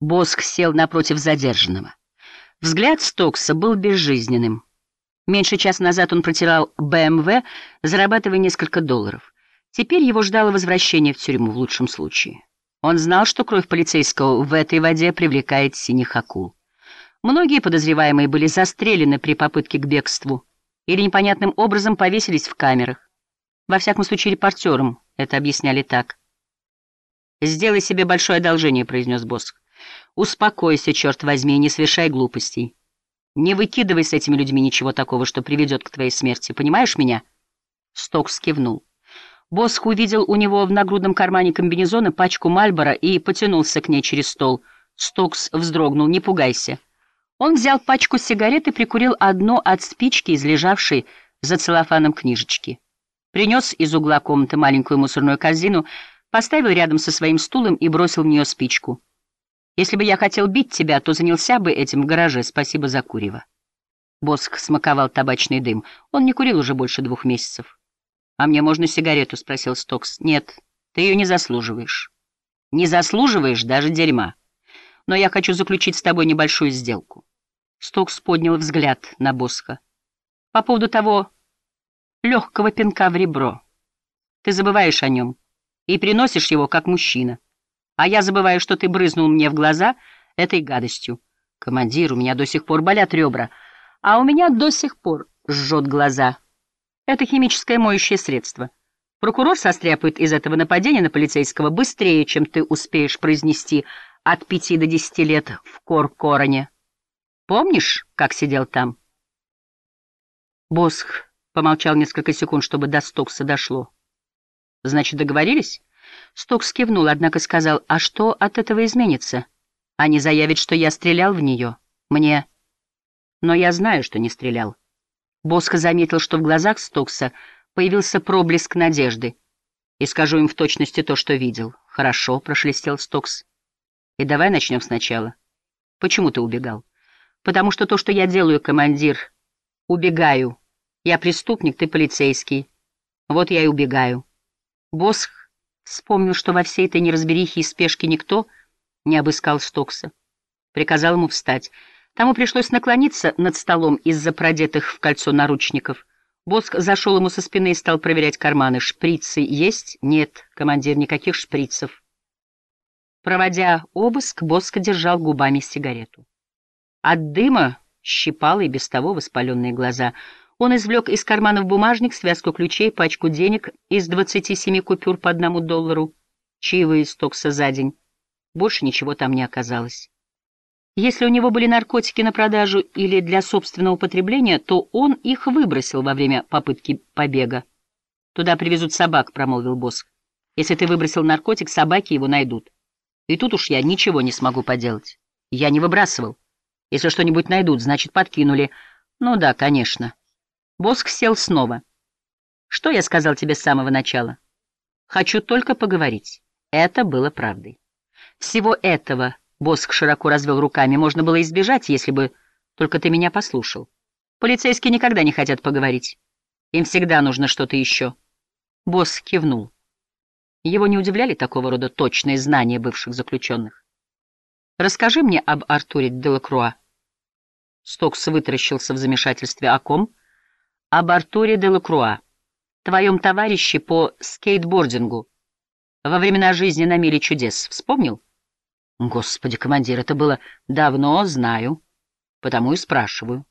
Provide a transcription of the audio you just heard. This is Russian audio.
Боск сел напротив задержанного. Взгляд Стокса был безжизненным. Меньше часа назад он протирал БМВ, зарабатывая несколько долларов. Теперь его ждало возвращение в тюрьму в лучшем случае. Он знал, что кровь полицейского в этой воде привлекает синих акул. Многие подозреваемые были застрелены при попытке к бегству или непонятным образом повесились в камерах. Во всяком случае, репортерам это объясняли так. «Сделай себе большое одолжение», — произнес Боск. Успокойся, черт возьми, не совершай глупостей. Не выкидывай с этими людьми ничего такого, что приведет к твоей смерти. Понимаешь меня?» Стокс кивнул. Босх увидел у него в нагрудном кармане комбинезона пачку Мальбора и потянулся к ней через стол. Стокс вздрогнул. «Не пугайся». Он взял пачку сигарет и прикурил одну от спички из лежавшей за целлофаном книжечки. Принес из угла комнаты маленькую мусорную корзину, поставил рядом со своим стулом и бросил в нее спичку. Если бы я хотел бить тебя, то занялся бы этим в гараже. Спасибо за курево. Боск смаковал табачный дым. Он не курил уже больше двух месяцев. «А мне можно сигарету?» — спросил Стокс. «Нет, ты ее не заслуживаешь. Не заслуживаешь даже дерьма. Но я хочу заключить с тобой небольшую сделку». Стокс поднял взгляд на Боска. «По поводу того легкого пинка в ребро. Ты забываешь о нем и приносишь его как мужчина. А я забываю, что ты брызнул мне в глаза этой гадостью. Командир, у меня до сих пор болят ребра, а у меня до сих пор жжет глаза. Это химическое моющее средство. Прокурор состряпает из этого нападения на полицейского быстрее, чем ты успеешь произнести от пяти до десяти лет в Кор-Короне. Помнишь, как сидел там? Босх помолчал несколько секунд, чтобы до Стокса дошло. Значит, договорились? Стокс кивнул, однако сказал, а что от этого изменится? Они заявят, что я стрелял в нее. Мне... Но я знаю, что не стрелял. Боско заметил, что в глазах Стокса появился проблеск надежды. И скажу им в точности то, что видел. Хорошо, прошелестел Стокс. И давай начнем сначала. Почему ты убегал? Потому что то, что я делаю, командир, убегаю. Я преступник, ты полицейский. Вот я и убегаю. Босх Вспомнил, что во всей этой неразберихе и спешке никто не обыскал Стокса. Приказал ему встать. Тому пришлось наклониться над столом из-за продетых в кольцо наручников. Боск зашел ему со спины и стал проверять карманы. «Шприцы есть?» «Нет, командир, никаких шприцев». Проводя обыск, Боск держал губами сигарету. От дыма щипало и без того воспаленные глаза — он извлек из карманов бумажник, связку ключей, пачку денег из 27 купюр по одному доллару, чаевые стокса за день. Больше ничего там не оказалось. Если у него были наркотики на продажу или для собственного употребления, то он их выбросил во время попытки побега. «Туда привезут собак», — промолвил босс. «Если ты выбросил наркотик, собаки его найдут. И тут уж я ничего не смогу поделать. Я не выбрасывал. Если что-нибудь найдут, значит, подкинули. Ну да, конечно». Боск сел снова. «Что я сказал тебе с самого начала? Хочу только поговорить». Это было правдой. Всего этого, Боск широко развел руками, можно было избежать, если бы только ты меня послушал. Полицейские никогда не хотят поговорить. Им всегда нужно что-то еще. Босс кивнул. Его не удивляли такого рода точные знания бывших заключенных. «Расскажи мне об Артуре Делакруа». Стокс вытаращился в замешательстве. «О ком?» Об Артуре де Лакруа, твоем товарище по скейтбордингу во времена жизни на миле чудес. Вспомнил? Господи, командир, это было давно, знаю, потому и спрашиваю.